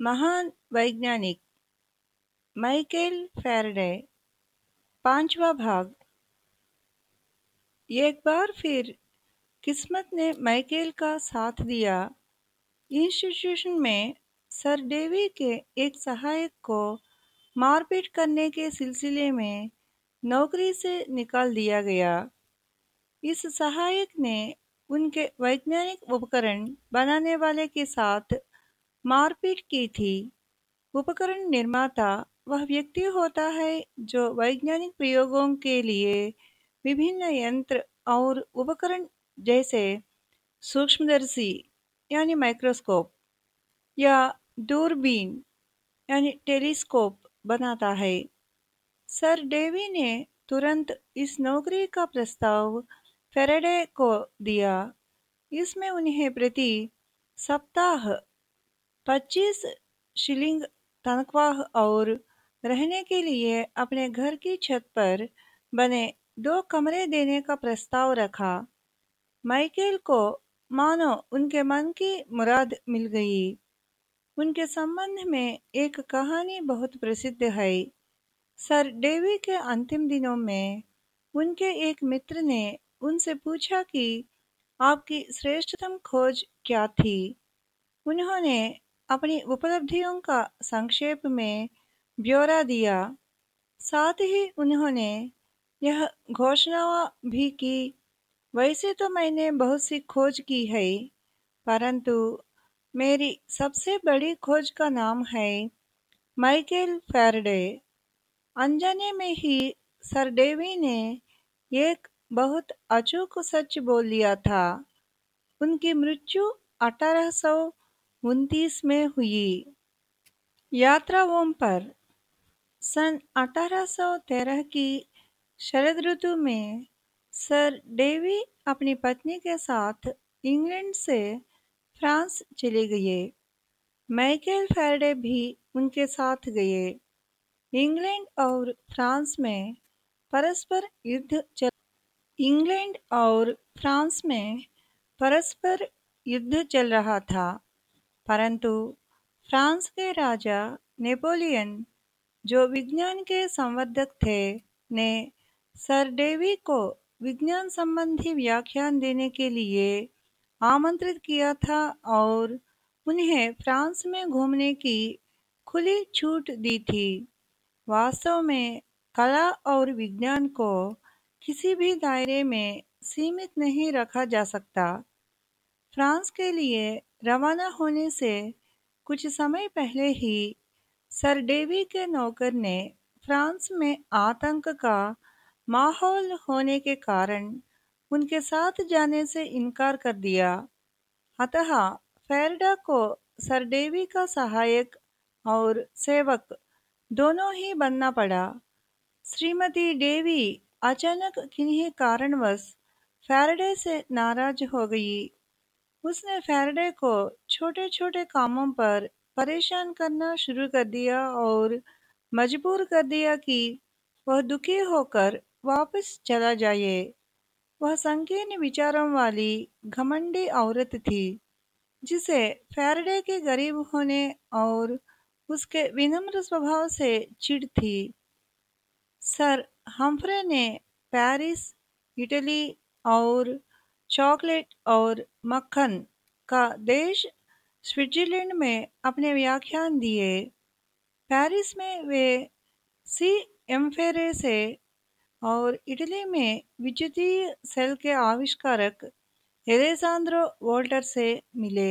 महान वैज्ञानिक Michael Faraday, पांचवा भाग। एक बार फिर किस्मत ने माइकल का साथ दिया। इंस्टीट्यूशन में सर डेवी के एक सहायक को मारपीट करने के सिलसिले में नौकरी से निकाल दिया गया। इस सहायक ने उनके वैज्ञानिक उपकरण बनाने वाले के साथ मारपीट की थी। उपकरण निर्माता वह व्यक्ति होता है जो वैज्ञानिक प्रयोगों के लिए विभिन्न यंत्र और उपकरण जैसे सूक्ष्मदर्शी, यानी माइक्रोस्कोप या दूरबीन, यानी टेलीस्कोप बनाता है। सर डेवी ने तुरंत इस नौकरी का प्रस्ताव फेरेडे को दिया। इसमें उन्हें प्रति सप्ताह 25 शिलिंग तनख्वाह और रहने के लिए अपने घर की छत पर बने दो कमरे देने का प्रस्ताव रखा। माइकेल को, मानो उनके मन की मुराद मिल गई। उनके संबंध में एक कहानी बहुत प्रसिद्ध है। सर डेवी के अंतिम दिनों में उनके एक मित्र ने उनसे पूछा कि आपकी श्रेष्ठतम खोज क्या थी? उन्होंने अपनी उपलब्धियों का संक्षेप में ब्यौरा दिया। साथ ही उन्होंने यह घोषणा भी की, वैसे तो मैंने बहुत सी खोज की है, परंतु मेरी सबसे बड़ी खोज का नाम है माइकल फैरडे। अनजाने में ही सर डेवी ने एक बहुत अचूक सच बोल लिया था। उनकी मृत्यु अठारह उनतीस में हुई। यात्राओं पर सन 1813 की शरद ऋतु में सर डेवी अपनी पत्नी के साथ इंग्लैंड से फ्रांस चले गए। माइकल फैरडे भी उनके साथ गए। इंग्लैंड और फ्रांस में परस्पर युद्ध चल इंग्लैंड और फ्रांस में परस्पर युद्ध चल रहा था। परंतु फ्रांस के राजा नेपोलियन, जो विज्ञान के संवर्धक थे, ने सर डेवी को विज्ञान संबंधी व्याख्यान देने के लिए आमंत्रित किया था और उन्हें फ्रांस में घूमने की खुली छूट दी थी। वास्तव में कला और विज्ञान को किसी भी दायरे में सीमित नहीं रखा जा सकता। फ्रांस के लिए रवाना होने से कुछ समय पहले ही सर डेवी के नौकर ने फ्रांस में आतंक का माहौल होने के कारण उनके साथ जाने से इनकार कर दिया। अतः फेरडा को सर डेवी का सहायक और सेवक दोनों ही बनना पड़ा। श्रीमती डेवी अचानक किन्हीं कारणवश फैरडे से नाराज़ हो गई। उसने फैरडे को छोटे छोटे कामों पर परेशान करना शुरू कर दिया और मजबूर कर दिया कि वह दुखी होकर वापस चला जाए। वह संकीर्ण विचारों वाली घमंडी औरत थी, जिसे फैरडे के गरीब होने और उसके विनम्र स्वभाव से चिढ़ थी। सर हम्फ्रे ने पेरिस, इटली और चॉकलेट और मक्खन का देश स्विट्जरलैंड में अपने व्याख्यान दिए। पेरिस में वे सी एम्फेरे से और इटली में विद्युतीय सेल के आविष्कारक एलेसांद्रो वोल्टर से मिले।